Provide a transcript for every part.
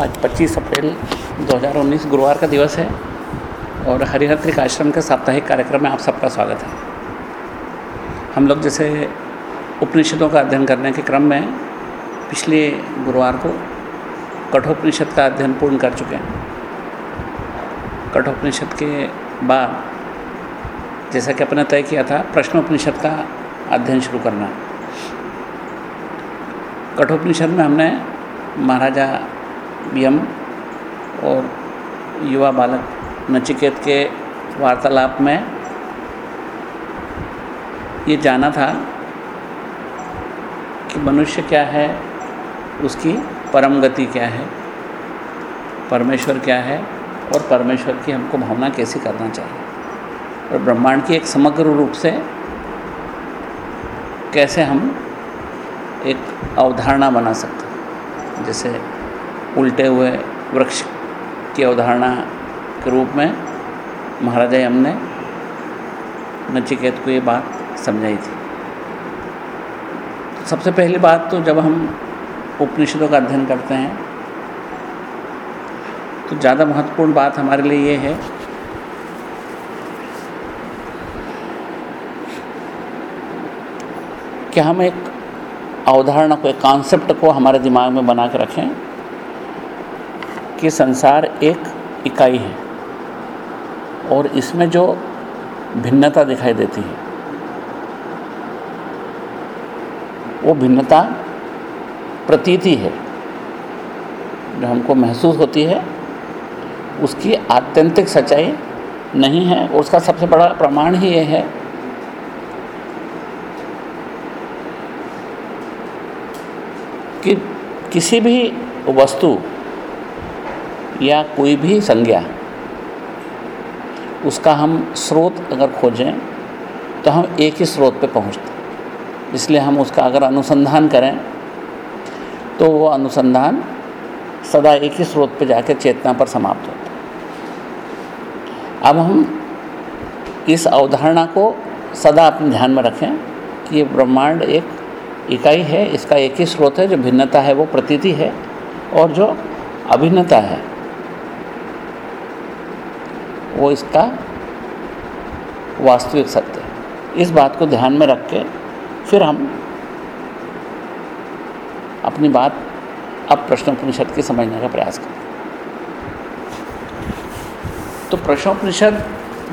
आज 25 अप्रैल 2019 गुरुवार का दिवस है और हरिहर आश्रम के साप्ताहिक कार्यक्रम में आप सबका स्वागत है। हम लोग जैसे उपनिषदों का अध्ययन करने के क्रम में पिछले गुरुवार को कठोपनिषद का अध्ययन पूर्ण कर चुके हैं। कठोपनिषद के बाद जैसा कि अपने तय किया था, प्रश्नोपनिषद का अध्ययन शुरू करना। कठोपनिषद में हमने महाराजा यम और युवा बालक नचिकेत के वार्तालाप में ये जाना था कि मनुष्य क्या है, उसकी परम गति क्या है, परमेश्वर क्या है और परमेश्वर की हमको भावना कैसे करना चाहिए। और ब्रह्मांड की एक समग्र रूप से कैसे हम एक अवधारणा बना सकते हैं, जैसे उल्टे हुए वृक्ष की अवधारणा के रूप में महाराजा यम ने नचिकेत को ये बात समझाई थी। सबसे पहली बात तो जब हम उपनिषदों का अध्ययन करते हैं तो ज़्यादा महत्वपूर्ण बात हमारे लिए ये है कि हम एक अवधारणा को, एक कॉन्सेप्ट को हमारे दिमाग में बना के रखें कि संसार एक इकाई है और इसमें जो भिन्नता दिखाई देती है, वो भिन्नता प्रतीति है। जो हमको महसूस होती है, उसकी आत्यंतिक सच्चाई नहीं है, उसका सबसे बड़ा प्रमाण ही ये है। कि किसी भी वस्तु या कोई भी संज्ञा, उसका हम स्रोत अगर खोजें तो हम एक ही स्रोत पे पहुँचते इसलिए हम उसका अगर अनुसंधान करें तो वो अनुसंधान सदा एक ही स्रोत पे जाकर चेतना पर समाप्त होता अब हम इस अवधारणा को सदा अपने ध्यान में रखें कि ये ब्रह्मांड एक इकाई है, इसका एक ही स्रोत है, जो भिन्नता है वो प्रतीति है और जो अभिन्नता है वो इसका वास्तविक सत्य है। इस बात को ध्यान में रख के फिर हम अपनी बात अब प्रश्नोपनिषद की समझने का प्रयास करें। तो प्रश्नोपनिषद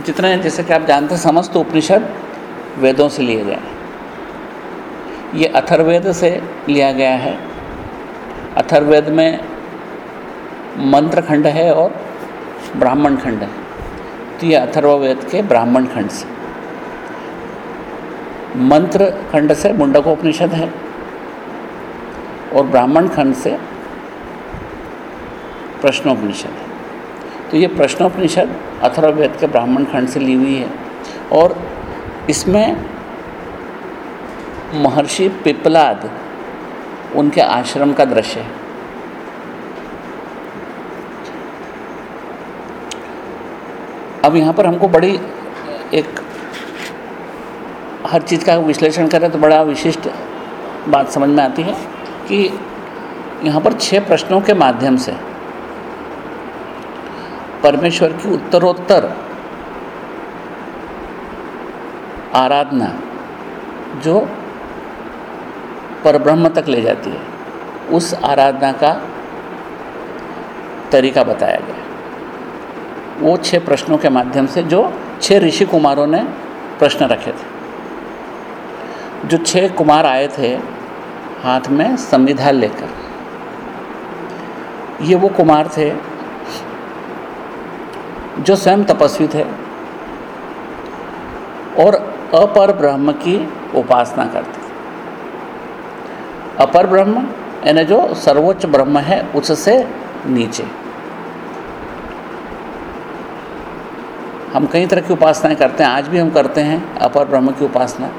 जितने जैसे कि आप जानते हैं, समस्त उपनिषद वेदों से लिए गए हैं। ये अथर्वेद से लिया गया है। अथर्वेद में मंत्र खंड है और ब्राह्मण खंड है। तो ये अथर्ववेद के ब्राह्मण खंड से। मंत्र खंड से मुंडकोपनिषद है और ब्राह्मण खंड से प्रश्नोपनिषद है। तो ये प्रश्नोपनिषद अथर्ववेद के ब्राह्मण खंड से ली हुई है और इसमें महर्षि पिपलाद उनके आश्रम का दृश्य है। अब यहाँ पर हमको बड़ी एक हर चीज़ का विश्लेषण करें तो बड़ा विशिष्ट बात समझ में आती है कि यहाँ पर छह प्रश्नों के माध्यम से परमेश्वर की उत्तरोत्तर, आराधना जो परब्रह्म तक ले जाती है, उस आराधना का तरीका बताया गया। वो छह प्रश्नों के माध्यम से जो छह ऋषि कुमारों ने प्रश्न रखे थे। जो छह कुमार आए थे हाथ में संविधान लेकर, ये वो कुमार थे जो स्वयं तपस्वी थे और अपर ब्रह्म की उपासना करते थे। अपर ब्रह्म, यानी जो सर्वोच्च ब्रह्म है, उससे नीचे। हम कई तरह की उपासनाएँ करते हैं, आज भी हम करते हैं, अपर ब्रह्म की उपासना।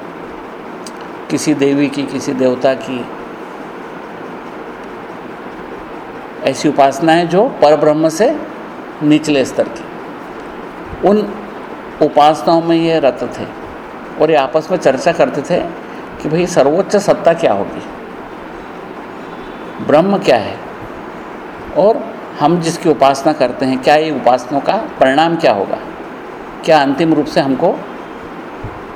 किसी देवी की, किसी देवता की, ऐसी उपासनाएँ जो पर ब्रह्म से निचले स्तर की। उन उपासनाओं में ये रत थे और ये आपस में चर्चा करते थे कि भाई सर्वोच्च सत्ता क्या होगी? ब्रह्म क्या है? और हम जिसकी उपासना करते हैं, क्या ये उपासनाओं का परिणाम क्या होगा? क्या अंतिम रूप से हमको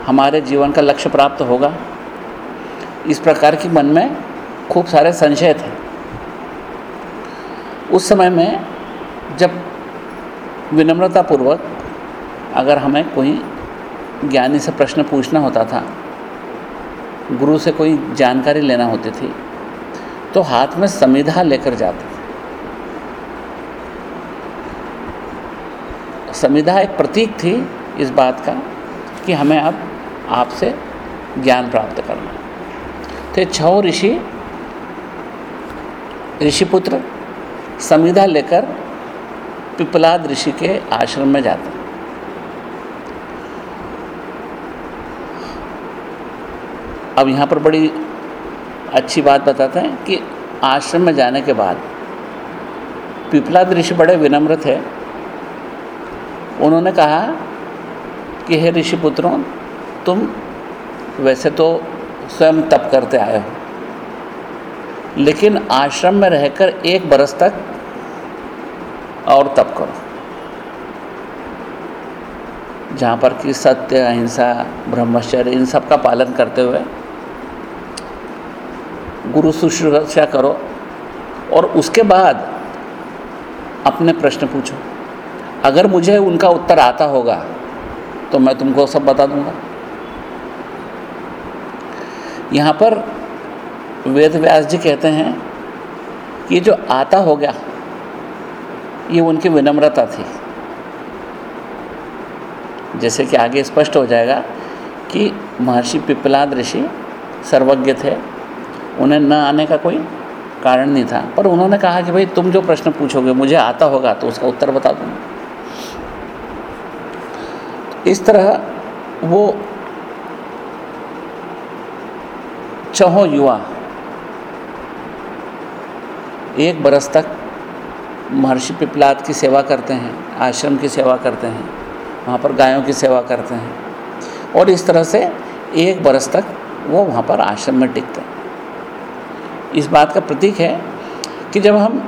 हमारे जीवन का लक्ष्य प्राप्त होगा? इस प्रकार की मन में खूब सारे संशय थे। उस समय में जब विनम्रतापूर्वक अगर हमें कोई ज्ञानी से प्रश्न पूछना होता था, गुरु से कोई जानकारी लेना होती थी तो हाथ में समिधा लेकर जाते। थे समिधा एक प्रतीक थी इस बात का कि हमें अब आपसे ज्ञान प्राप्त करना तो छो ऋषि, ऋषिपुत्र संविधा लेकर पिपलाद ऋषि के आश्रम में जाते हैं। अब यहाँ पर बड़ी अच्छी बात बताते हैं कि आश्रम में जाने के बाद पिपलाद ऋषि बड़े विनम्र थे उन्होंने कहा कि हे ऋषि पुत्रों, तुम वैसे तो स्वयं तप करते आए हो, लेकिन आश्रम में रहकर एक बरस तक और तप करो। जहाँ पर कि सत्य, अहिंसा, ब्रह्मचर्य, इन सब का पालन करते हुए गुरु शुश्रूषा करो और उसके बाद अपने प्रश्न पूछो। अगर मुझे उनका उत्तर आता होगा तो मैं तुमको सब बता दूँगा। यहाँ पर वेद व्यास जी कहते हैं कि जो आता हो गया, ये उनकी विनम्रता थी। जैसे कि आगे स्पष्ट हो जाएगा कि महर्षि पिपलाद ऋषि सर्वज्ञ थे, उन्हें न आने का कोई कारण नहीं था। पर उन्होंने कहा कि भाई, तुम जो प्रश्न पूछोगे, मुझे आता होगा तो उसका उत्तर बता दूँगा। इस तरह वो चहो युवा एक बरस तक महर्षि पिपलाद की सेवा करते हैं, आश्रम की सेवा करते हैं, वहाँ पर गायों की सेवा करते हैं और इस तरह से एक बरस तक वो वहाँ पर आश्रम में टिकते हैं। इस बात का प्रतीक है कि जब हम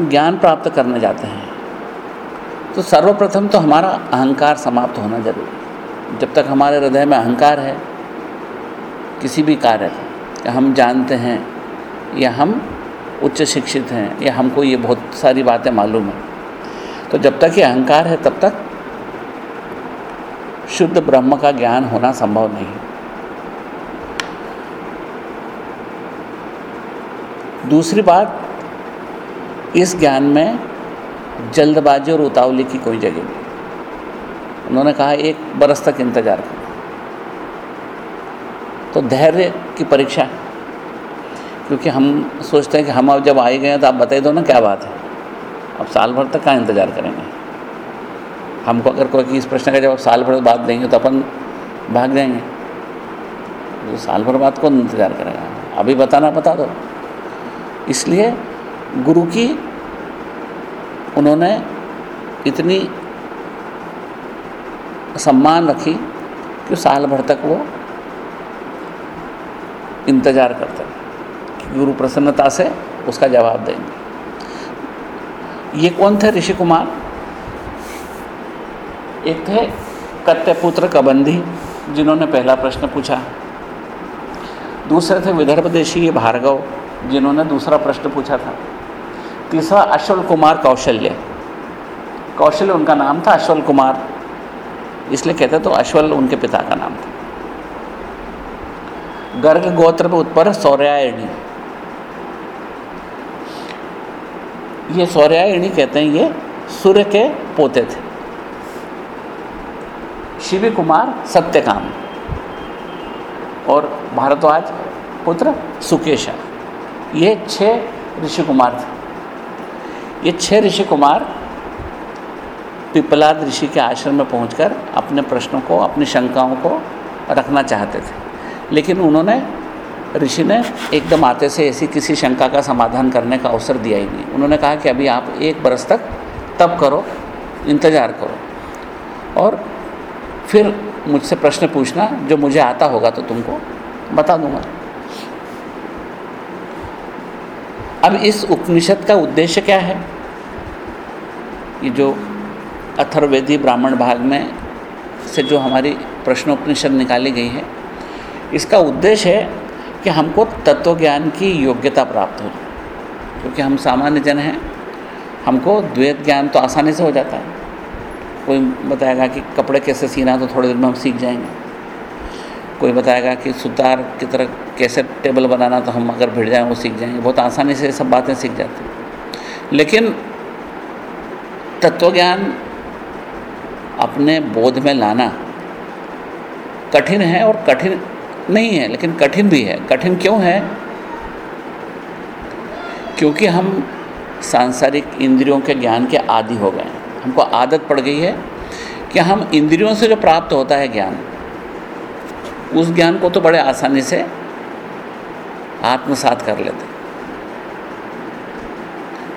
ज्ञान प्राप्त करने जाते हैं तो सर्वप्रथम तो हमारा अहंकार समाप्त होना ज़रूरी जब तक हमारे हृदय में अहंकार है, किसी भी कार्य का हम जानते हैं, या हम उच्च शिक्षित हैं, या हमको ये बहुत सारी बातें मालूम हैं तो जब तक ये अहंकार है, तब तक शुद्ध ब्रह्म का ज्ञान होना संभव नहीं दूसरी बात, इस ज्ञान में जल्दबाजी और उतावली की कोई जगह नहीं। उन्होंने कहा, एक बरस तक इंतज़ार करो। तो धैर्य की परीक्षा क्योंकि हम सोचते हैं कि हम अब जब आए गए हैं तो आप बता दो ना क्या बात है। अब साल भर तक कहाँ इंतज़ार करेंगे? हमको अगर कोई इस प्रश्न का जवाब साल भर बाद देंगे तो अपन भाग जाएँगे। तो साल भर बाद कौन इंतज़ार करेगा? अभी बताना बता दो। इसलिए गुरु की उन्होंने इतनी सम्मान रखी कि साल भर तक वो इंतज़ार करते कि गुरु प्रसन्नता से उसका जवाब देंगे। ये कौन थे ऋषि कुमार? एक थे कत्यपुत्र कबंधी, जिन्होंने पहला प्रश्न पूछा। दूसरे थे विदर्भ देशी भार्गव, जिन्होंने दूसरा प्रश्न पूछा था। तीसरा अश्वल कुमार कौशल्य। कौशल्य उनका नाम था अश्वल कुमार। इसलिए कहते तो अश्वल उनके पिता का नाम था। गर्ग गोत्र में उत्पन्न सौर्यायणी। ये सौर्यायणी कहते हैं, ये सूर्य के पोते थे। शिवी कुमार सत्यकाम। और भारद्वाज पुत्र सुकेशा ये छः ऋषि कुमार थे। ये छः ऋषि कुमार पिपलाद ऋषि के आश्रम में पहुंचकर अपने प्रश्नों को, अपनी शंकाओं को रखना चाहते थे। लेकिन उन्होंने, ऋषि ने एकदम आते से ऐसी किसी शंका का समाधान करने का अवसर दिया ही नहीं। उन्होंने कहा कि अभी आप एक बरस तक तब करो, इंतज़ार करो। और फिर मुझसे प्रश्न पूछना, जो मुझे आता होगा तो तुमको बता दूँगा। अब इस उपनिषद का उद्देश्य क्या है? ये जो अथर्वेदी ब्राह्मण भाग में से जो हमारी प्रश्नोपनिषद निकाली गई है, इसका उद्देश्य है कि हमको तत्व ज्ञान की योग्यता प्राप्त हो। क्योंकि हम सामान्य जन हैं, हमको द्वैत ज्ञान तो आसानी से हो जाता है। कोई बताएगा कि कपड़े कैसे सीना तो थोड़ी देर में हम सीख जाएँगे। कोई बताएगा कि सुतार की तरह कैसे टेबल बनाना तो हम अगर भिड़ जाएँ वो सीख जाएँगे। बहुत आसानी से सब बातें सीख जाती हैं। लेकिन तत्वज्ञान अपने बोध में लाना कठिन है और कठिन नहीं है, लेकिन कठिन भी है। कठिन क्यों है? क्योंकि हम सांसारिक इंद्रियों के ज्ञान के आदि हो गए हैं। हमको आदत पड़ गई है कि हम इंद्रियों से जो प्राप्त होता है ज्ञान, उस ज्ञान को तो बड़े आसानी से आत्मसात कर लेते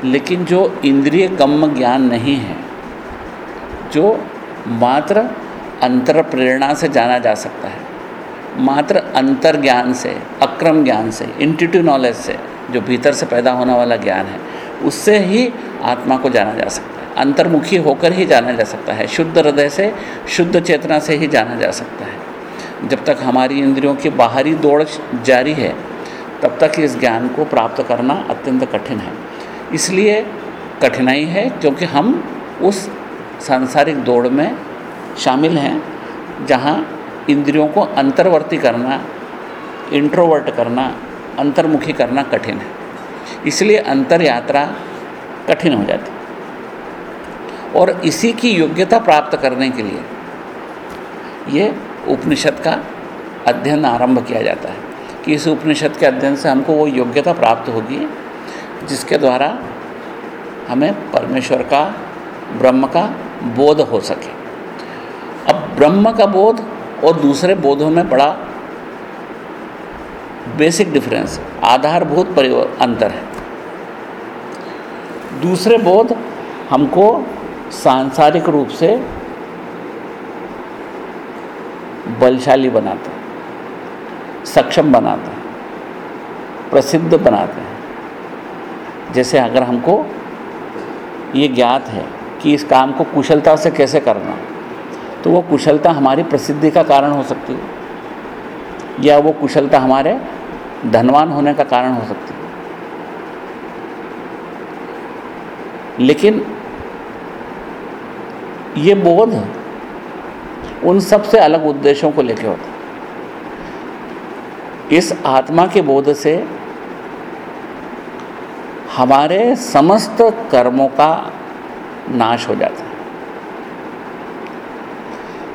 लेकिन जो इंद्रिय कम ज्ञान नहीं है, जो मात्र अंतर प्रेरणा से जाना जा सकता है, मात्र अंतर ज्ञान से, अक्रम ज्ञान से इंटिट्यू नॉलेज से, जो भीतर से पैदा होने वाला ज्ञान है, उससे ही आत्मा को जाना जा सकता है। अंतर्मुखी होकर ही जाना जा सकता है, शुद्ध हृदय से, शुद्ध चेतना से ही जाना जा सकता है। जब तक हमारी इंद्रियों की बाहरी दौड़ जारी है, तब तक इस ज्ञान को प्राप्त करना अत्यंत कठिन है। इसलिए कठिनाई है क्योंकि हम उस सांसारिक दौड़ में शामिल हैं, जहाँ इंद्रियों को अंतर्वर्ती करना, इंट्रोवर्ट करना, अंतर्मुखी करना कठिन है। इसलिए अंतर यात्रा कठिन हो जाती और इसी की योग्यता प्राप्त करने के लिए ये उपनिषद का अध्ययन आरंभ किया जाता है कि इस उपनिषद के अध्ययन से हमको वो योग्यता प्राप्त होगी जिसके द्वारा हमें परमेश्वर का, ब्रह्म का बोध हो सके। अब ब्रह्म का बोध और दूसरे बोधों में बड़ा बेसिक डिफरेंस आधारभूत अंतर है। दूसरे बोध हमको सांसारिक रूप से बलशाली बनाते हैं, सक्षम बनाते हैं, प्रसिद्ध बनाते हैं। जैसे अगर हमको ये ज्ञात है कि इस काम को कुशलता से कैसे करना तो वो कुशलता हमारी प्रसिद्धि का कारण हो सकती है। या वो कुशलता हमारे धनवान होने का कारण हो सकती है। लेकिन ये बोध उन सबसे अलग उद्देश्यों को लेकर होता है। इस आत्मा के बोध से हमारे समस्त कर्मों का नाश हो जाता है।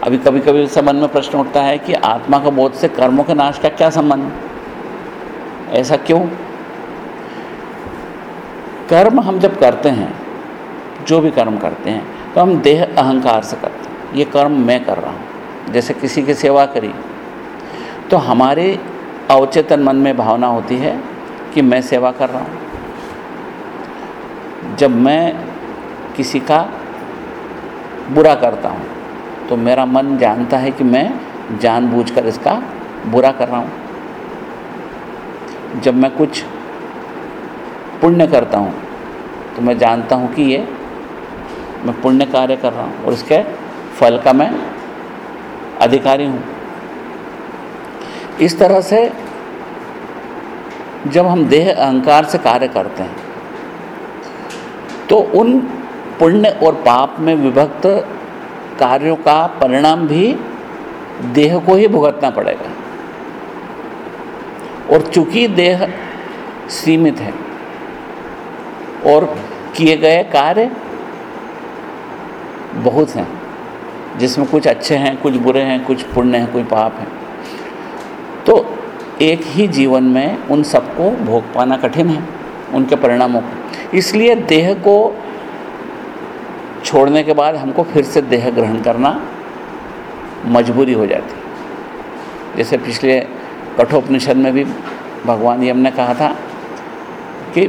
अभी कभी कभी से मन में प्रश्न उठता है कि आत्मा का बोध से कर्मों के नाश का क्या संबंध ऐसा क्यों? कर्म हम जब करते हैं, जो भी कर्म करते हैं तो हम देह अहंकार से करते हैं। ये कर्म मैं कर रहा हूँ, जैसे किसी की सेवा करी तो हमारे अवचेतन मन में भावना होती है कि मैं सेवा कर रहा हूँ। जब मैं किसी का बुरा करता हूँ तो मेरा मन जानता है कि मैं जानबूझकर इसका बुरा कर रहा हूँ। जब मैं कुछ पुण्य करता हूँ तो मैं जानता हूँ कि ये मैं पुण्य कार्य कर रहा हूँ और इसके फल का मैं अधिकारी हूँ। इस तरह से जब हम देह अहंकार से कार्य करते हैं तो उन पुण्य और पाप में विभक्त कार्यों का परिणाम भी देह को ही भुगतना पड़ेगा। और चूँकि देह सीमित है और किए गए कार्य बहुत हैं, जिसमें कुछ अच्छे हैं, कुछ बुरे हैं, कुछ पुण्य हैं, कुछ पाप हैं तो एक ही जीवन में उन सबको भोग पाना कठिन है, उनके परिणामों को। इसलिए देह को छोड़ने के बाद हमको फिर से देह ग्रहण करना मजबूरी हो जाती। है जैसे पिछले कठोपनिषद में भी भगवान यम ने कहा था कि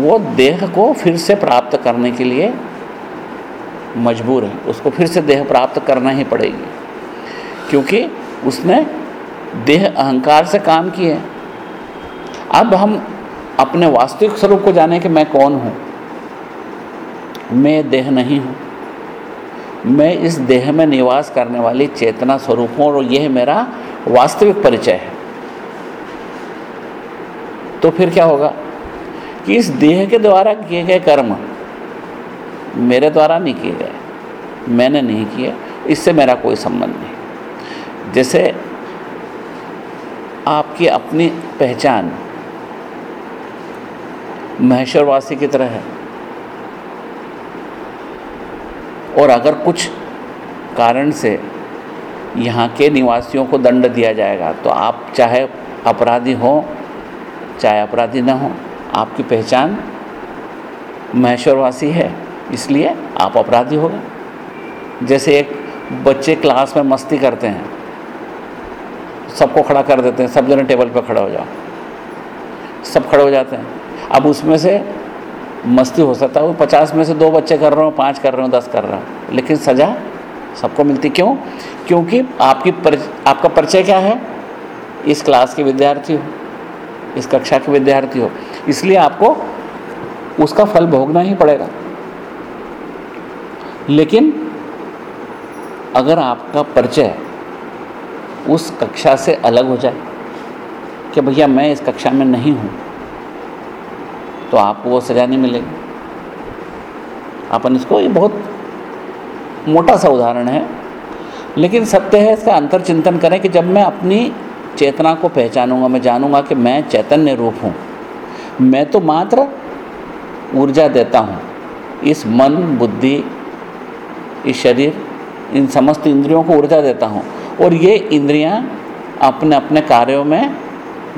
वो देह को फिर से प्राप्त करने के लिए मजबूर है। उसको फिर से देह प्राप्त करना ही पड़ेगी। क्योंकि उसने देह अहंकार से काम किए अब हम अपने वास्तविक स्वरूप को जाने कि मैं कौन हूँ? मैं देह नहीं हूँ। मैं इस देह में निवास करने वाली चेतना स्वरूप हूँ और यह मेरा वास्तविक परिचय है। तो फिर क्या होगा कि इस देह के द्वारा किए गए कर्म मेरे द्वारा नहीं किए गए। मैंने नहीं किए, इससे मेरा कोई संबंध नहीं। जैसे आपकी अपनी पहचान महेश्वरवासी की तरह है। और अगर कुछ कारण से यहाँ के निवासियों को दंड दिया जाएगा तो आप चाहे अपराधी हो, चाहे अपराधी ना हो, आपकी पहचान महेश्वरवासी है। इसलिए आप अपराधी हो गए। जैसे एक बच्चे क्लास में मस्ती करते हैं, सबको खड़ा कर देते हैं, सब जने टेबल पर खड़ा हो जाओ। सब खड़े हो जाते हैं। अब उसमें से मस्ती हो सकता है। वो पचास में से दो बच्चे कर रहे हो पाँच कर रहे हो दस कर रहे हो। लेकिन सज़ा सबको मिलती। क्यों? क्योंकि आपकी पर, आपका परिचय क्या है? इस क्लास के विद्यार्थी हो इस कक्षा के विद्यार्थी हो। इसलिए आपको उसका फल भोगना ही पड़ेगा। लेकिन अगर आपका परिचय उस कक्षा से अलग हो जाए कि भैया मैं इस कक्षा में नहीं हूँ तो आपको वो सज़ा नहीं मिलेगी। अपन इसको, ये बहुत मोटा सा उदाहरण है। लेकिन सत्य है, इसका अंतर चिंतन करें कि जब मैं अपनी चेतना को पहचानूँगा, मैं जानूँगा कि मैं चैतन्य रूप हूँ, मैं तो मात्र ऊर्जा देता हूँ। इस मन, बुद्धि, इस शरीर, इन समस्त इंद्रियों को ऊर्जा देता हूँ। और ये इंद्रियाँ अपने अपने कार्यों में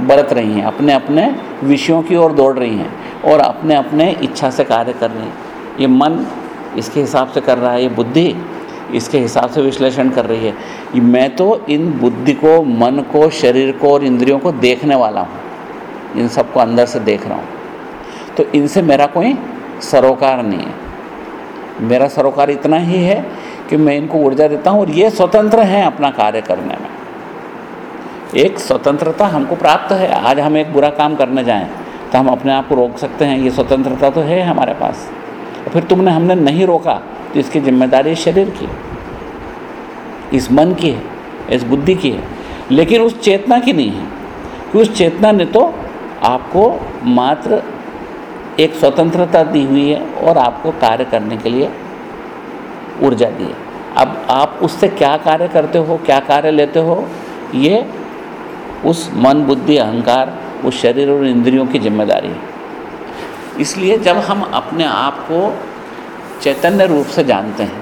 बरत रही हैं अपने अपने विषयों की ओर दौड़ रही हैं और अपने अपने इच्छा से कार्य कर रही हैं। ये मन इसके हिसाब से कर रहा है, ये बुद्धि इसके हिसाब से विश्लेषण कर रही है। मैं तो इन बुद्धि को, मन को, शरीर को और इंद्रियों को देखने वाला हूँ। इन सबको अंदर से देख रहा हूँ। तो इनसे मेरा कोई सरोकार नहीं है। मेरा सरोकार इतना ही है कि मैं इनको ऊर्जा देता हूँ और ये स्वतंत्र हैं अपना कार्य करने में। एक स्वतंत्रता हमको प्राप्त है। आज हम एक बुरा काम करने जाएँ तो हम अपने आप को रोक सकते हैं, ये स्वतंत्रता तो है हमारे पास। फिर तुमने हमने नहीं रोका तो इसकी ज़िम्मेदारी शरीर की इस मन की है, इस बुद्धि की है। लेकिन उस चेतना की नहीं है, कि उस चेतना ने तो आपको मात्र एक स्वतंत्रता दी हुई है और आपको कार्य करने के लिए ऊर्जा दी है। अब आप उससे क्या कार्य करते हो, क्या कार्य लेते हो, ये उस मन, बुद्धि, अहंकार, उस शरीर और इंद्रियों की ज़िम्मेदारी है। इसलिए जब हम अपने आप को चैतन्य रूप से जानते हैं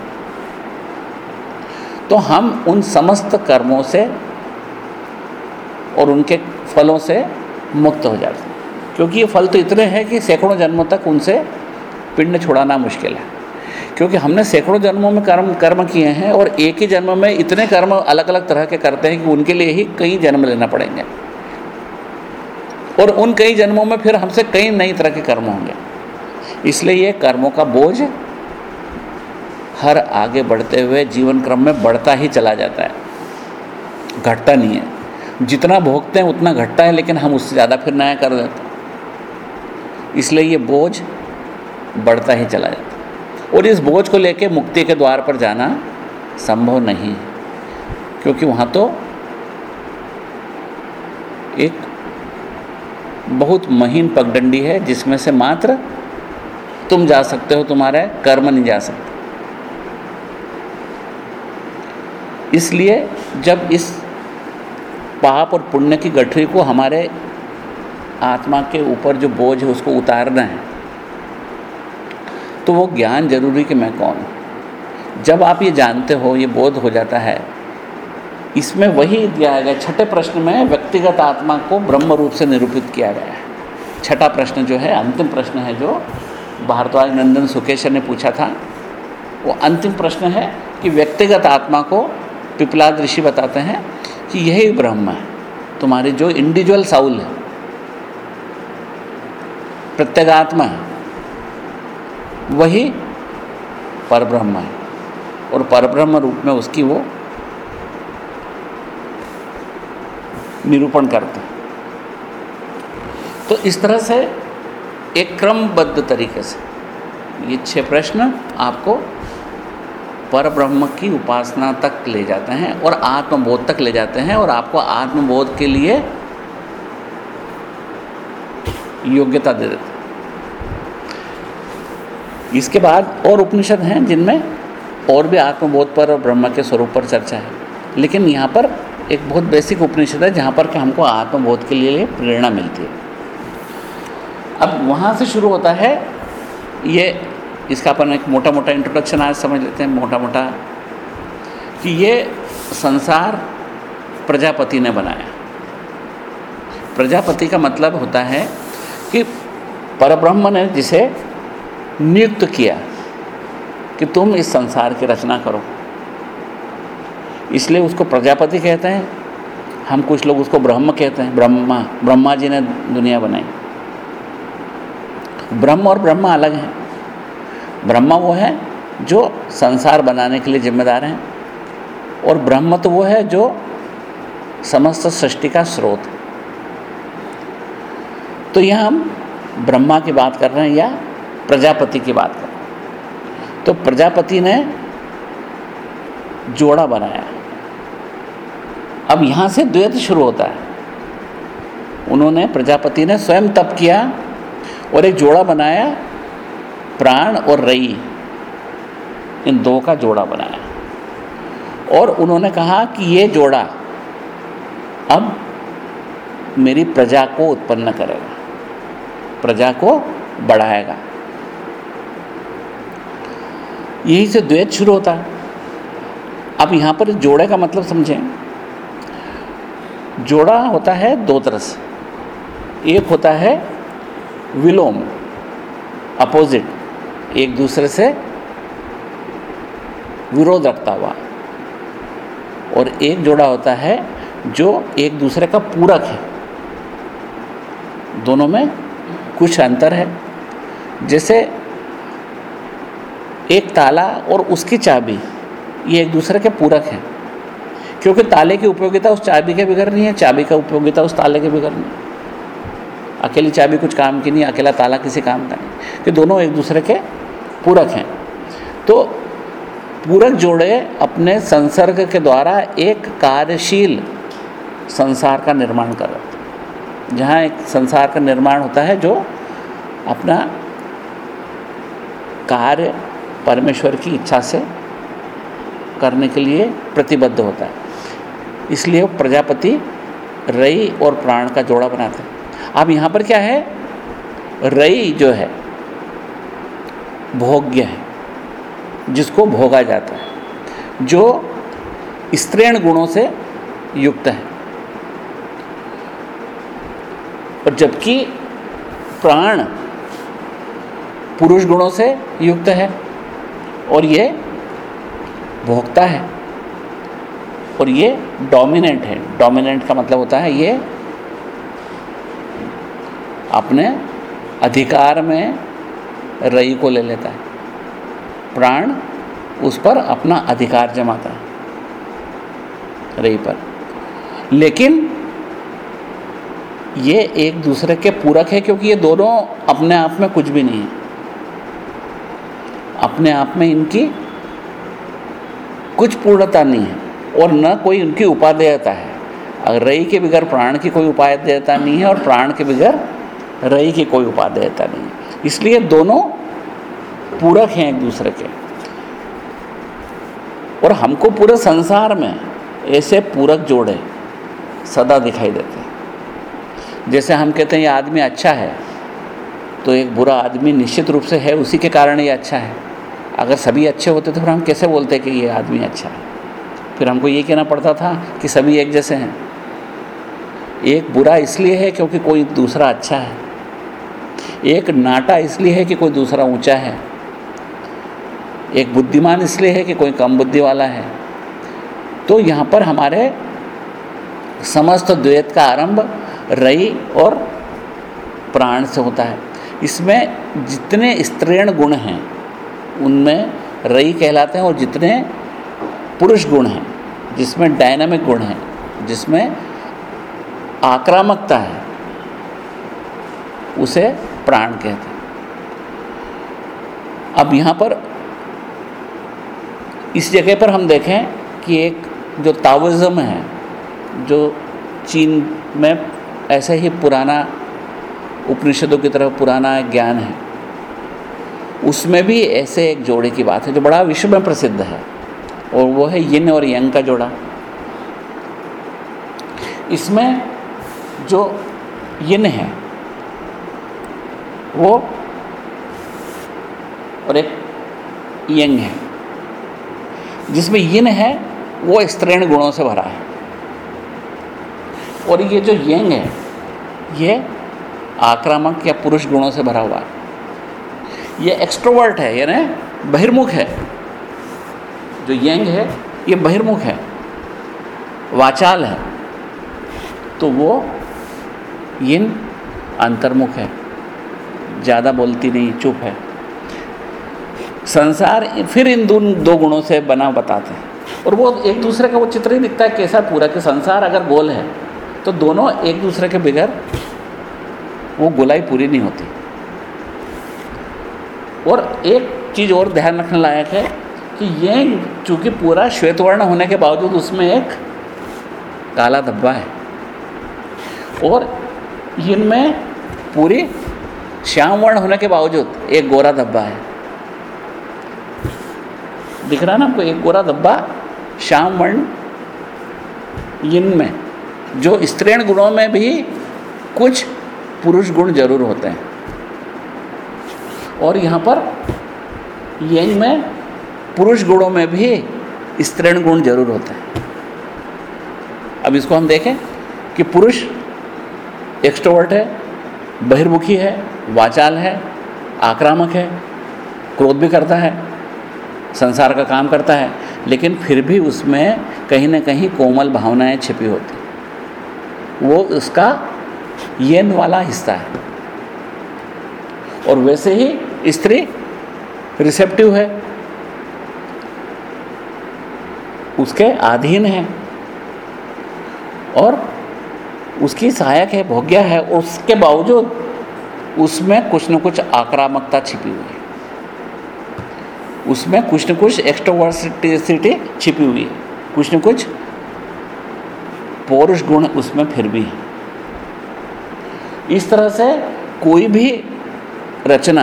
तो हम उन समस्त कर्मों से और उनके फलों से मुक्त हो जाते हैं। क्योंकि ये फल तो इतने हैं कि सैकड़ों जन्मों तक उनसे पिंड छुड़ाना मुश्किल है। क्योंकि हमने सैकड़ों जन्मों में कर्म कर्म किए हैं और एक ही जन्म में इतने कर्म अलग अलग तरह के करते हैं कि उनके लिए ही कई जन्म लेना पड़ेंगे। और उन कई जन्मों में फिर हमसे कई नई तरह के कर्म होंगे। इसलिए ये कर्मों का बोझ हर आगे बढ़ते हुए जीवन क्रम में बढ़ता ही चला जाता है। घटता नहीं है। जितना भोगते हैं उतना घटता है, लेकिन हम उससे ज़्यादा फिर नया कर देते हैं। इसलिए ये बोझ बढ़ता ही चला जाता है। और इस बोझ को लेके मुक्ति के द्वार पर जाना संभव नहीं क्योंकि वहाँ तो एक बहुत महीन पगडंडी है, जिसमें से मात्र तुम जा सकते हो, तुम्हारे कर्म नहीं जा सकते। इसलिए जब इस पाप और पुण्य की गठरी को हमारे आत्मा के ऊपर जो बोझ है, उसको उतारना है तो वो ज्ञान ज़रूरी कि मैं कौन हूँ? जब आप ये जानते हो, ये बोध हो जाता है, इसमें वही दिया गया, छठे प्रश्न में व्यक्तिगत आत्मा को ब्रह्म रूप से निरूपित किया गया है। छठा प्रश्न जो है, अंतिम प्रश्न है जो भारद्वाज नंदन सुकेशर ने पूछा था, वो अंतिम प्रश्न है कि व्यक्तिगत आत्मा को पिपलाद ऋषि बताते हैं कि यही ब्रह्म है। तुम्हारी जो इंडिविजुअल साउल है, प्रत्येगात्मा है वही परब्रह्म है। और परब्रह्म रूप में उसकी वो निरूपण करते तो इस तरह से एक क्रमबद्ध तरीके से ये छह प्रश्न आपको पर ब्रह्म की उपासना तक ले जाते हैं और आत्मबोध तक ले जाते हैं और आपको आत्मबोध के लिए योग्यता दे देते हैं। इसके बाद और उपनिषद हैं जिनमें और भी आत्मबोध पर और ब्रह्म के स्वरूप पर चर्चा है। लेकिन यहाँ पर एक बहुत बेसिक उपनिषद है, जहाँ पर कि हमको आत्मबोध के लिए प्रेरणा मिलती है। अब वहाँ से शुरू होता है, ये इसका अपन एक मोटा मोटा इंट्रोडक्शन आज समझ लेते हैं मोटा मोटा कि ये संसार प्रजापति ने बनाया। प्रजापति का मतलब होता है कि परब्रह्म ने जिसे नियुक्त किया कि तुम इस संसार की रचना करो। इसलिए उसको प्रजापति कहते हैं। हम कुछ लोग उसको ब्रह्म कहते हैं। ब्रह्मा ब्रह्मा जी ने दुनिया बनाई। ब्रह्म और ब्रह्मा अलग हैं। ब्रह्मा वो है जो संसार बनाने के लिए जिम्मेदार हैं और ब्रह्म तो वो है जो समस्त सृष्टि का स्रोत। तो यहाँ हम ब्रह्मा की बात कर रहे हैं या प्रजापति की बात कर। तो प्रजापति ने जोड़ा बनाया। अब यहाँ से द्वैत शुरू होता है। उन्होंने प्रजापति ने स्वयं तप किया और एक जोड़ा बनाया, प्राण और रई। इन दो का जोड़ा बनाया। और उन्होंने कहा कि ये जोड़ा अब मेरी प्रजा को उत्पन्न करेगा, प्रजा को बढ़ाएगा। यही से द्वैत शुरू होता है। अब यहाँ पर जोड़े का मतलब समझें। जोड़ा होता है दो तरह से। एक होता है विलोम अपोजिट एक दूसरे से विरोध रखता हुआ। और एक जोड़ा होता है जो एक दूसरे का पूरक है। दोनों में कुछ अंतर है। जैसे एक ताला और उसकी चाबी, ये एक दूसरे के पूरक हैं। क्योंकि ताले की उपयोगिता उस चाबी के बिगड़ नहीं है, चाबी का उपयोगिता उस ताले के बगैर नहीं अकेली चाबी कुछ काम की नहीं, अकेला ताला किसी काम का नहीं। कि दोनों एक दूसरे के पूरक हैं। तो पूरक जोड़े अपने संसर्ग के द्वारा एक कार्यशील संसार का निर्माण कर रहे जहाँ एक संसार का निर्माण होता है जो अपना कार्य परमेश्वर की इच्छा से करने के लिए प्रतिबद्ध होता है। इसलिए प्रजापति रई और प्राण का जोड़ा बनाते हैं। अब यहाँ पर क्या है? रई जो है, भोग्य है, जिसको भोगा जाता है, जो स्त्रीण गुणों से युक्त है। और जबकि प्राण पुरुष गुणों से युक्त है और ये भोगता है। और ये डोमिनेंट है। डोमिनेंट का मतलब होता है ये अपने अधिकार में रई को ले लेता है। प्राण उस पर अपना अधिकार जमाता है रई पर। लेकिन ये एक दूसरे के पूरक है क्योंकि ये दोनों अपने आप में कुछ भी नहीं है। अपने आप में इनकी कुछ पूर्णता नहीं है और न कोई उनकी उपादेयता है। अगर रई के बगैर प्राण की कोई उपादेयता नहीं है और प्राण के बगैर रई की कोई उपादेयता नहीं है। इसलिए दोनों पूरक हैं एक दूसरे के। और हमको पूरे संसार में ऐसे पूरक जोड़े सदा दिखाई देते हैं। जैसे हम कहते हैं, ये आदमी अच्छा है। तो एक बुरा आदमी निश्चित रूप से है, उसी के कारण ये अच्छा है। अगर सभी अच्छे होते तो फिर हम कैसे बोलते कि ये आदमी अच्छा है? फिर हमको ये कहना पड़ता था कि सभी एक जैसे हैं। एक बुरा इसलिए है क्योंकि कोई दूसरा अच्छा है। एक नाटा इसलिए है कि कोई दूसरा ऊँचा है। एक बुद्धिमान इसलिए है कि कोई कम बुद्धि वाला है। तो यहाँ पर हमारे समस्त द्वैत का आरंभ रई और प्राण से होता है। इसमें जितने स्त्रीण गुण हैं उनमें रई कहलाते हैं और जितने पुरुष गुण हैं, जिसमें डायनामिक गुण हैं, जिसमें आक्रामकता है, उसे प्राण कहते हैं। अब यहाँ पर इस जगह पर हम देखें कि एक जो ताओइज़्म है, जो चीन में ऐसे ही पुराना उपनिषदों की तरह पुराना ज्ञान है उसमें भी ऐसे एक जोड़े की बात है जो बड़ा विश्व में प्रसिद्ध है, और वो है यिन और यंग का जोड़ा। इसमें जो यिन है, वो और एक यंग है। जिसमें यिन है, वो स्त्रीण गुणों से भरा है। और ये जो यंग है, ये आक्रामक या पुरुष गुणों से भरा हुआ है। ये एक्सट्रोवर्ट है, यानी बहिर्मुख है। जो यंग है, ये बहिर्मुख है। वाचाल है। तो वो यिन अंतर्मुख है। ज़्यादा बोलती नहीं, चुप है। संसार फिर इन दो दो गुणों से बना बताते हैं। और वो एक दूसरे का वो चित्र ही दिखता है कैसा पूरा, कि संसार अगर गोल है तो दोनों एक दूसरे के बगैर वो गोलाई पूरी नहीं होती। और एक चीज़ और ध्यान रखने लायक है कि ये चूँकि पूरा श्वेतवर्ण होने के बावजूद उसमें एक काला धब्बा है। और इनमें पूरी श्याम वर्ण होने के बावजूद एक गोरा धब्बा है। दिख रहा है ना आपको? एक गोरा धब्बा, श्याम वर्ण yin में जो स्त्रीण गुणों में भी कुछ पुरुष गुण ज़रूर होते हैं। और यहाँ पर यंग में पुरुष गुणों में भी स्त्रीण गुण ज़रूर होते हैं। अब इसको हम देखें कि पुरुष एक्सट्रोवर्ट है, बहिर्मुखी है, वाचाल है, आक्रामक है, क्रोध भी करता है, संसार का काम करता है, लेकिन फिर भी उसमें कहीं ना कहीं कोमल भावनाएँ छिपी होती वो उसका येन वाला हिस्सा है। और वैसे ही स्त्री रिसेप्टिव है, उसके अधीन है और उसकी सहायक है, भोग्या है, उसके बावजूद उसमें कुछ न कुछ आक्रामकता छिपी हुई है। उसमें कुछ न कुछ एक्स्ट्रोवर्सिटी छिपी हुई है, कुछ न कुछ पौरुष गुण उसमें फिर भी है। इस तरह से कोई भी रचना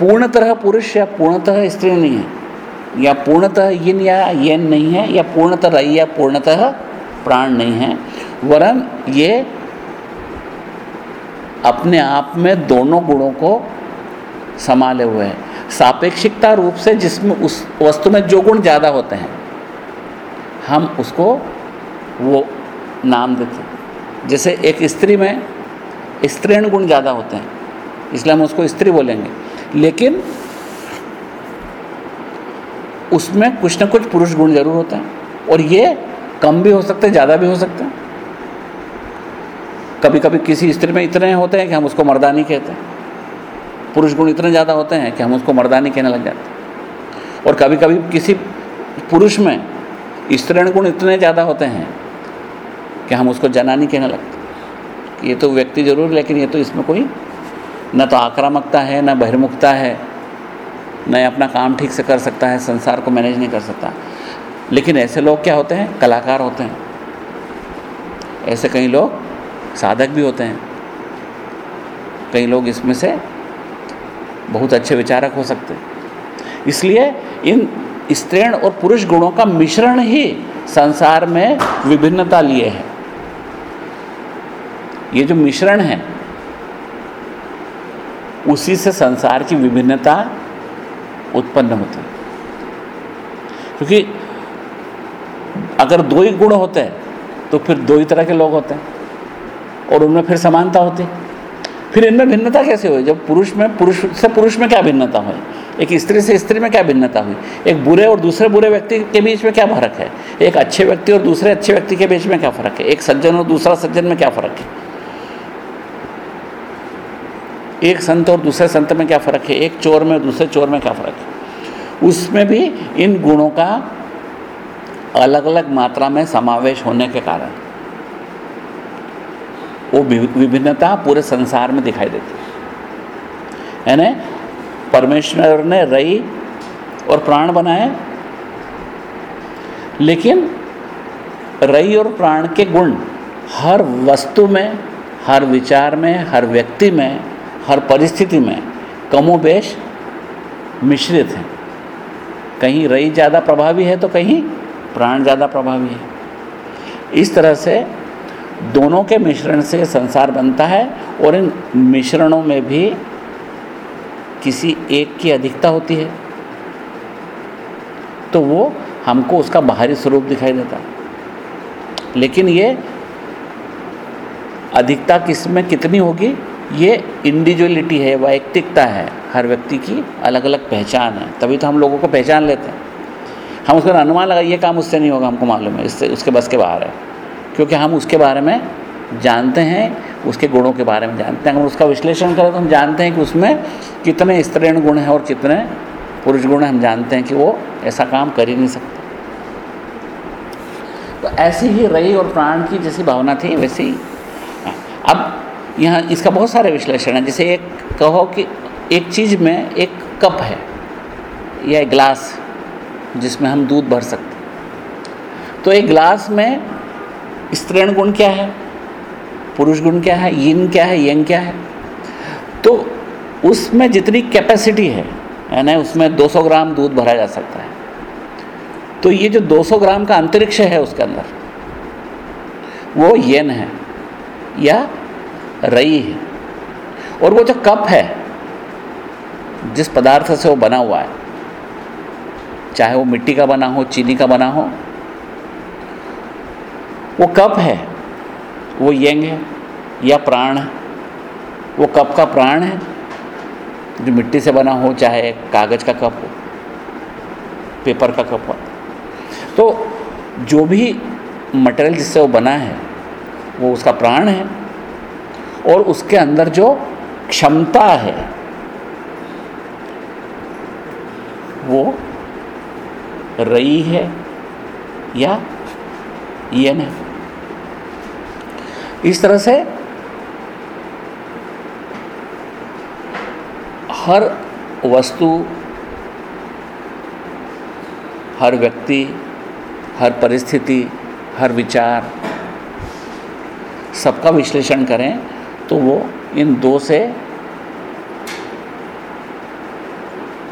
पूर्णतः पुरुष या पूर्णतः स्त्री नहीं है। या पूर्णतः यिन या येन नहीं है, या पूर्णतः रई या पूर्णतः प्राण नहीं है। वरन ये अपने आप में दोनों गुणों को संभाले हुए हैं। सापेक्षिकता रूप से जिसमें उस वस्तु में जो गुण ज़्यादा होते हैं, हम उसको वो नाम देते हैं। जैसे एक स्त्री में स्त्रीण गुण ज़्यादा होते हैं, इसलिए हम उसको स्त्री बोलेंगे। लेकिन उसमें कुछ ना कुछ पुरुष गुण ज़रूर होते हैं। और ये कम भी हो सकते हैं, ज़्यादा भी हो सकते हैं। कभी कभी किसी स्त्री में इतने होते हैं कि हम उसको मर्दानी कहते हैं। पुरुष गुण इतने ज़्यादा होते हैं कि हम उसको मर्दानी कहने लग जाते हैं। और कभी कभी किसी पुरुष में स्त्रीण गुण इतने ज़्यादा होते हैं कि हम उसको जनानी कहने लगते हैं। ये तो व्यक्ति ज़रूर, लेकिन ये तो इसमें कोई न तो आक्रामकता है, न बहिर्मुखता है, न अपना काम ठीक से कर सकता है, संसार को मैनेज नहीं कर सकता। लेकिन ऐसे लोग क्या होते हैं? कलाकार होते हैं। ऐसे कई लोग साधक भी होते हैं। कई लोग इसमें से बहुत अच्छे विचारक हो सकते हैं। इसलिए इन स्त्रीण और पुरुष गुणों का मिश्रण ही संसार में विभिन्नता लिए है। ये जो मिश्रण है उसी से संसार की विभिन्नता उत्पन्न होती है। क्योंकि अगर दो ही गुण होते हैं तो फिर दो ही तरह के लोग होते हैं, और उनमें फिर समानता होती फिर इनमें भिन्नता कैसे हुई? जब पुरुष में, पुरुष से पुरुष में क्या भिन्नता हुई? एक स्त्री से स्त्री में क्या भिन्नता हुई? एक बुरे और दूसरे बुरे व्यक्ति के बीच में क्या फ़र्क है? एक अच्छे व्यक्ति और दूसरे अच्छे व्यक्ति के बीच में क्या फ़र्क है? एक सज्जन और दूसरा सज्जन में क्या फ़र्क है? एक संत और दूसरे संत में क्या फ़र्क है? एक चोर में और दूसरे चोर में क्या फ़र्क है? उसमें भी इन गुणों का अलग अलग मात्रा में समावेश होने के कारण वो, विभिन्नता पूरे संसार में दिखाई देती है। यानी परमेश्वर ने रई और प्राण बनाए, लेकिन रई और प्राण के गुण हर वस्तु में, हर विचार में, हर व्यक्ति में हर परिस्थिति में कमोबेश मिश्रित हैं। कहीं रई ज़्यादा प्रभावी है तो कहीं प्राण ज़्यादा प्रभावी है। इस तरह से दोनों के मिश्रण से संसार बनता है और इन मिश्रणों में भी किसी एक की अधिकता होती है। तो वो हमको उसका बाहरी स्वरूप दिखाई देता है। लेकिन ये अधिकता किसमें कितनी होगी? ये इंडिविजुअलिटी है वैयक्तिकता है, हर व्यक्ति की अलग अलग पहचान है, तभी तो हम लोगों को पहचान लेते हैं। हम उसका अनुमान लगा ये काम उससे नहीं होगा, हमको मालूम है, इससे, उसके बस के बाहर है। क्योंकि हम उसके बारे में जानते हैं, उसके गुणों के बारे में जानते हैं। अगर उसका विश्लेषण करें तो हम जानते हैं कि उसमें कितने स्त्रीण गुण हैं और कितने पुरुष गुण हैं। हम जानते हैं कि वो ऐसा काम कर ही नहीं सकते। तो ऐसी ही रही और प्राण की जैसी भावना थी, वैसी ही, अब यहाँ इसका बहुत सारे विश्लेषण है। जैसे एक कहो कि एक चीज़ में एक कप है या एक ग्लास जिसमें हम दूध भर सकते तो एक ग्लास में स्त्रीण गुण क्या है? पुरुष गुण क्या है? यिन क्या है? यंग क्या है? तो उसमें जितनी कैपेसिटी है, यानी उसमें 200 ग्राम दूध भरा जा सकता है। तो ये जो 200 ग्राम का अंतरिक्ष है उसके अंदर, वो येन है या रई है। और वो जो कप है, जिस पदार्थ से वो बना हुआ है, चाहे वो मिट्टी का बना हो, चीनी का बना हो, वो कप है, वो यंग है, या प्राण है, वो कप का प्राण है, जो मिट्टी से बना हो, चाहे कागज़ का कप हो, पेपर का कप हो। तो जो भी मटेरियल जिससे वो बना है, वो उसका प्राण है और उसके अंदर जो क्षमता है, वो रई है या यन है। इस तरह से हर वस्तु, हर व्यक्ति, हर परिस्थिति, हर विचार, सबका विश्लेषण करें। तो वो इन दो से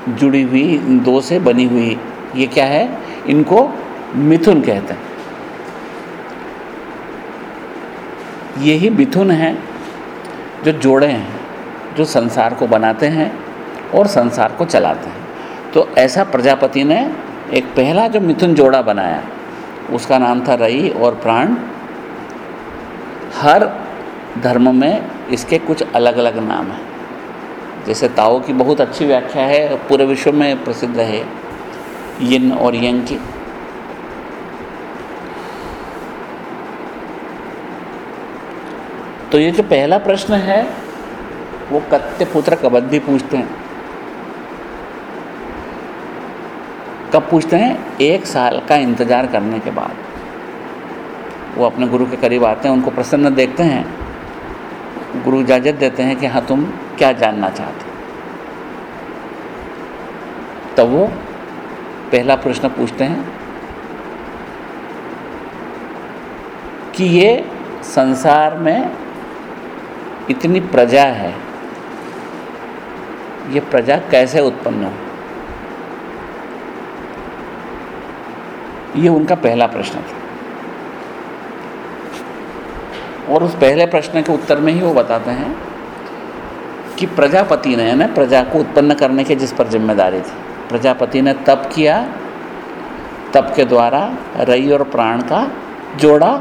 जुड़ी हुई, इन दो से बनी हुई, ये क्या है? इनको मिथुन कहते हैं। यही मिथुन हैं जो जोड़े हैं, जो संसार को बनाते हैं और संसार को चलाते हैं। तो ऐसा प्रजापति ने एक पहला जो मिथुन जोड़ा बनाया, उसका नाम था रई और प्राण। हर धर्म में इसके कुछ अलग अलग नाम हैं। जैसे ताओ की बहुत अच्छी व्याख्या है, पूरे विश्व में प्रसिद्ध है, यिन और यंग की तो ये जो पहला प्रश्न है, वो कत्य पुत्र कबद्दी पूछते हैं। कब पूछते हैं? एक साल का इंतज़ार करने के बाद। वो अपने गुरु के करीब आते हैं, उनको प्रसन्न देखते हैं। गुरु इजाज़त देते हैं कि हाँ तुम क्या जानना चाहते तब वो पहला प्रश्न पूछते हैं कि ये संसार में इतनी प्रजा है, ये प्रजा कैसे उत्पन्न हो? ये उनका पहला प्रश्न था। और उस पहले प्रश्न के उत्तर में ही वो बताते हैं कि प्रजापति ने ना प्रजा को उत्पन्न करने की जिस पर ज़िम्मेदारी थी। प्रजापति ने तप किया, तप के द्वारा रई और प्राण का जोड़ा,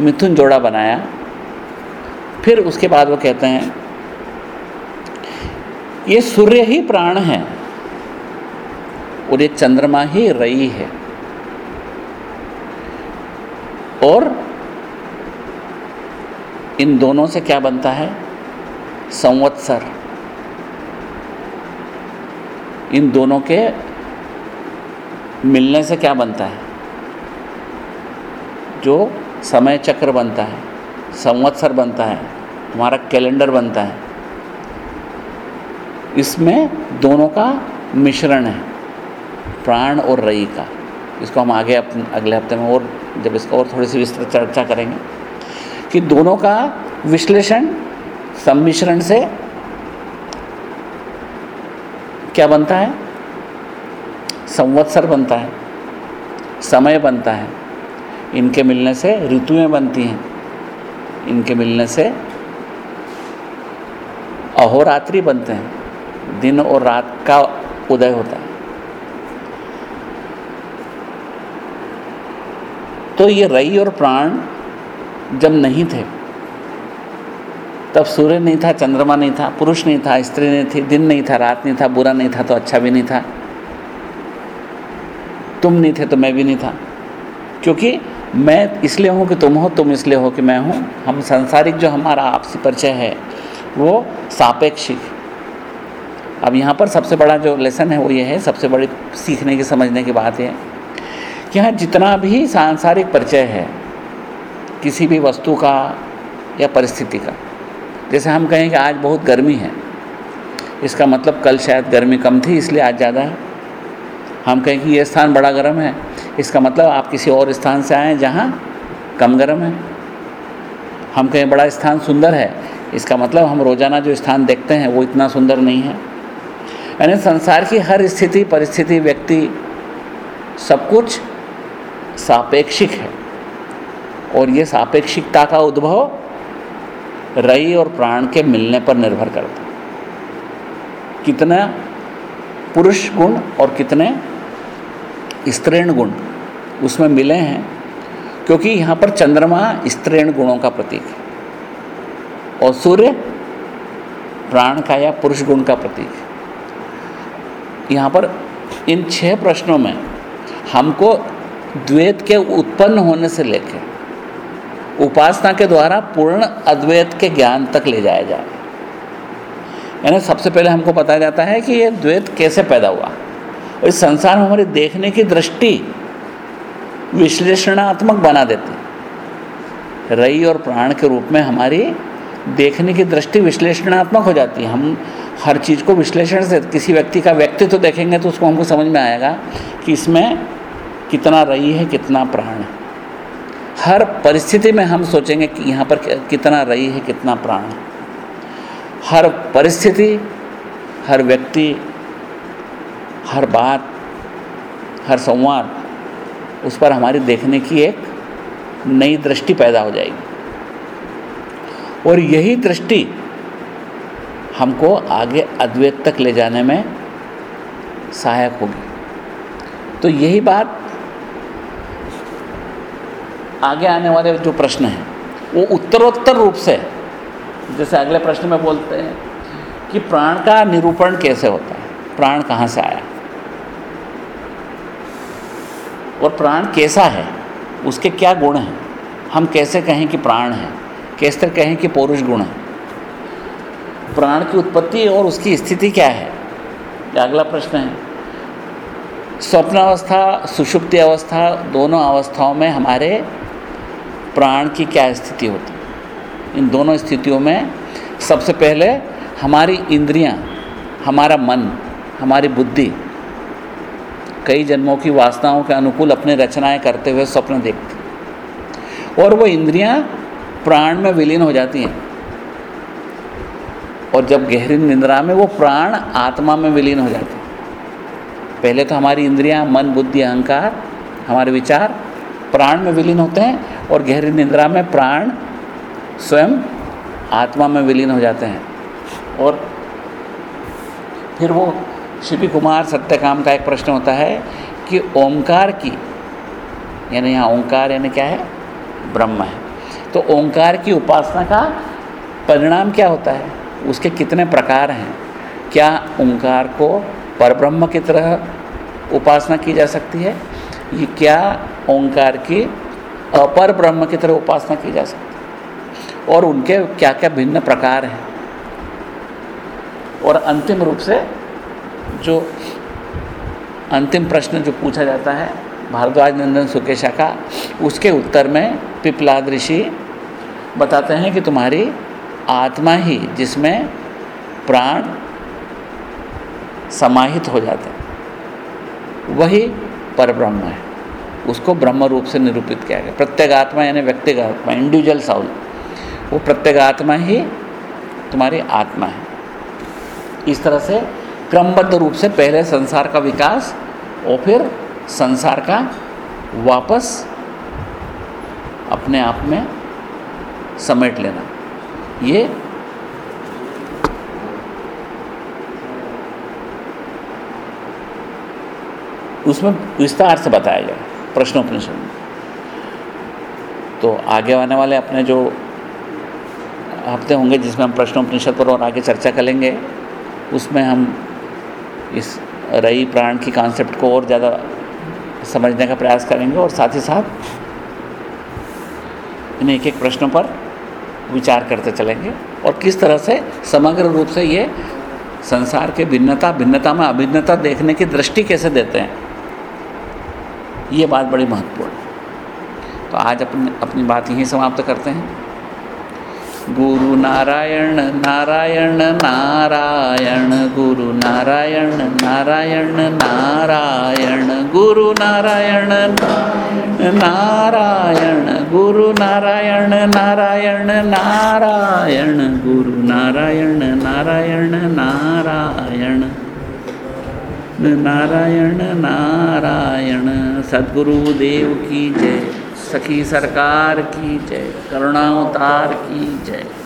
मिथुन जोड़ा बनाया। फिर उसके बाद वो कहते हैं, ये सूर्य ही प्राण है और ये चंद्रमा ही रई है और इन दोनों से क्या बनता है? संवत्सर। इन दोनों के मिलने से क्या बनता है? जो समय चक्र बनता है, संवत्सर बनता है, हमारा कैलेंडर बनता है। इसमें दोनों का मिश्रण है, प्राण और रई का। इसको हम आगे अगले हफ़्ते में और जब इसका और थोड़ी सी विस्तृत चर्चा करेंगे। कि दोनों का विश्लेषण सम्मिश्रण से क्या बनता है? संवत्सर बनता है, समय बनता है। इनके मिलने से ऋतुएँ बनती हैं। इनके मिलने से अहोरात्रि बनते हैं। दिन और रात का उदय होता है। तो ये रई और प्राण जब नहीं थे, तब सूर्य नहीं था, चंद्रमा नहीं था, पुरुष नहीं था, स्त्री नहीं थी, दिन नहीं था, रात नहीं था, बुरा नहीं था तो अच्छा भी नहीं था। तुम नहीं थे तो मैं भी नहीं था। क्योंकि मैं इसलिए हूँ कि तुम हो, तुम इसलिए हो कि मैं हूँ। हम सांसारिक जो हमारा आपसी परिचय है, वो सापेक्षिक। अब यहाँ पर सबसे बड़ा जो लेसन है, वो ये है, सबसे बड़ी सीखने की, समझने की बात है कि यहाँ जितना भी सांसारिक परिचय है किसी भी वस्तु का या परिस्थिति का। जैसे हम कहें कि आज बहुत गर्मी है। इसका मतलब कल शायद गर्मी कम थी, इसलिए आज ज़्यादा है। हम कहें कि ये स्थान बड़ा गर्म है। इसका मतलब आप किसी और स्थान से आए जहाँ कम गर्म है। हम कहें बड़ा स्थान सुंदर है। इसका मतलब हम रोज़ाना जो स्थान देखते हैं, वो इतना सुंदर नहीं है। यानी संसार की हर स्थिति, परिस्थिति, व्यक्ति सब कुछ सापेक्षिक है। और ये सापेक्षिकता का उद्भव रई और प्राण के मिलने पर निर्भर करता कितना पुरुष गुण और कितने स्त्रीण गुण उसमें मिले हैं, क्योंकि यहाँ पर चंद्रमा स्त्रीण गुणों का प्रतीक है और सूर्य प्राण का या पुरुष गुण का प्रतीक है। यहाँ पर इन छह प्रश्नों में हमको द्वैत के उत्पन्न होने से लेकर उपासना के द्वारा पूर्ण अद्वैत के ज्ञान तक ले जाया जाए। यानी सबसे पहले हमको बताया जाता है कि ये द्वैत कैसे पैदा हुआ। और इस संसार में हमारी देखने की दृष्टि विश्लेषणात्मक बना देती। रई और प्राण के रूप में हमारी देखने की दृष्टि विश्लेषणात्मक हो जाती। है हम हर चीज़ को विश्लेषण से, किसी व्यक्ति का व्यक्तित्व तो देखेंगे तो उसको हमको समझ में आएगा कि इसमें कितना रई है, कितना प्राण है। हर परिस्थिति में हम सोचेंगे कि यहाँ पर कितना रई है, कितना प्राण है। हर परिस्थिति, हर व्यक्ति, हर बात, हर संवाद, उस पर हमारी देखने की एक नई दृष्टि पैदा हो जाएगी। और यही दृष्टि हमको आगे अद्वैत तक ले जाने में सहायक होगी। तो यही बात आगे आने वाले जो प्रश्न हैं, वो उत्तरोत्तर रूप से, जैसे अगले प्रश्न में बोलते हैं कि प्राण का निरूपण कैसे होता है? प्राण कहाँ से आया? और प्राण कैसा है? उसके क्या गुण हैं? हम कैसे कहें कि प्राण है? कैसे कहें कि पौरुष गुण है? प्राण की उत्पत्ति और उसकी स्थिति क्या है? अगला प्रश्न है। स्वप्न अवस्था सुषुप्ति अवस्था, दोनों अवस्थाओं में हमारे प्राण की क्या स्थिति होती है? इन दोनों स्थितियों में सबसे पहले हमारी इंद्रियाँ, हमारा मन हमारी बुद्धि कई जन्मों की वासनाओं के अनुकूल अपने रचनाएँ करते हुए स्वप्न देखते और वो इंद्रियाँ प्राण में विलीन हो जाती हैं। और जब गहरी निंद्रा में वो प्राण आत्मा में विलीन हो जाते पहले तो हमारी इंद्रियाँ मन बुद्धि अहंकार हमारे विचार प्राण में विलीन होते हैं। और गहरी निंद्रा में प्राण स्वयं आत्मा में विलीन हो जाते हैं। और फिर वो शिवी कुमार सत्यकाम का एक प्रश्न होता है कि ओंकार की, यानी यहाँ ओंकार यानी क्या है? ब्रह्म है। तो ओंकार की उपासना का परिणाम क्या होता है? उसके कितने प्रकार हैं? क्या ओंकार को परब्रह्म की तरह उपासना की जा सकती है? ये क्या ओंकार की अपर ब्रह्म की तरह उपासना की जा सकती और उनके क्या क्या भिन्न प्रकार हैं। और अंतिम रूप से जो अंतिम प्रश्न जो पूछा जाता है भारद्वाज नंदन सुकेशा का, उसके उत्तर में पिपलाद ऋषि बताते हैं कि तुम्हारी आत्मा ही जिसमें प्राण समाहित हो जाते वही परब्रह्म है। उसको ब्रह्म रूप से निरूपित किया गया। प्रत्येगात्मा यानी व्यक्तिगत आत्मा इंडिविजुअल साउल वो प्रत्येगात्मा ही तुम्हारी आत्मा है। इस तरह से क्रमबद्ध रूप से पहले संसार का विकास और फिर संसार का वापस अपने आप में समेट लेना। ये उसमें विस्तार से बताया गया। प्रश्नोपनिषद तो आगे आने वाले अपने जो हफ़्ते होंगे जिसमें हम प्रश्नोपनिषद पर और आगे चर्चा करेंगे, उसमें हम इस रई प्राण की कॉन्सेप्ट को और ज़्यादा समझने का प्रयास करेंगे और साथ ही साथ इन एक एक प्रश्नों पर विचार करते चलेंगे। और किस तरह से? समग्र रूप से ये संसार के भिन्नता भिन्नता में अभिन्नता देखने की दृष्टि कैसे देते हैं? ये बात बड़ी महत्वपूर्ण है। तो आज अपने अपनी बात यहीं समाप्त करते हैं। गुरु नारायण नारायण नारायण, गुरु नारायण नारायण नारायण, गुरु नारायण नारायण, गुरु नारायण नारायण नारायण, गुरु नारायण नारायण नारायण। नारायण नारायण। सदगुरुदेव की जय। सखी सरकार की जय। करुणावतार की जय।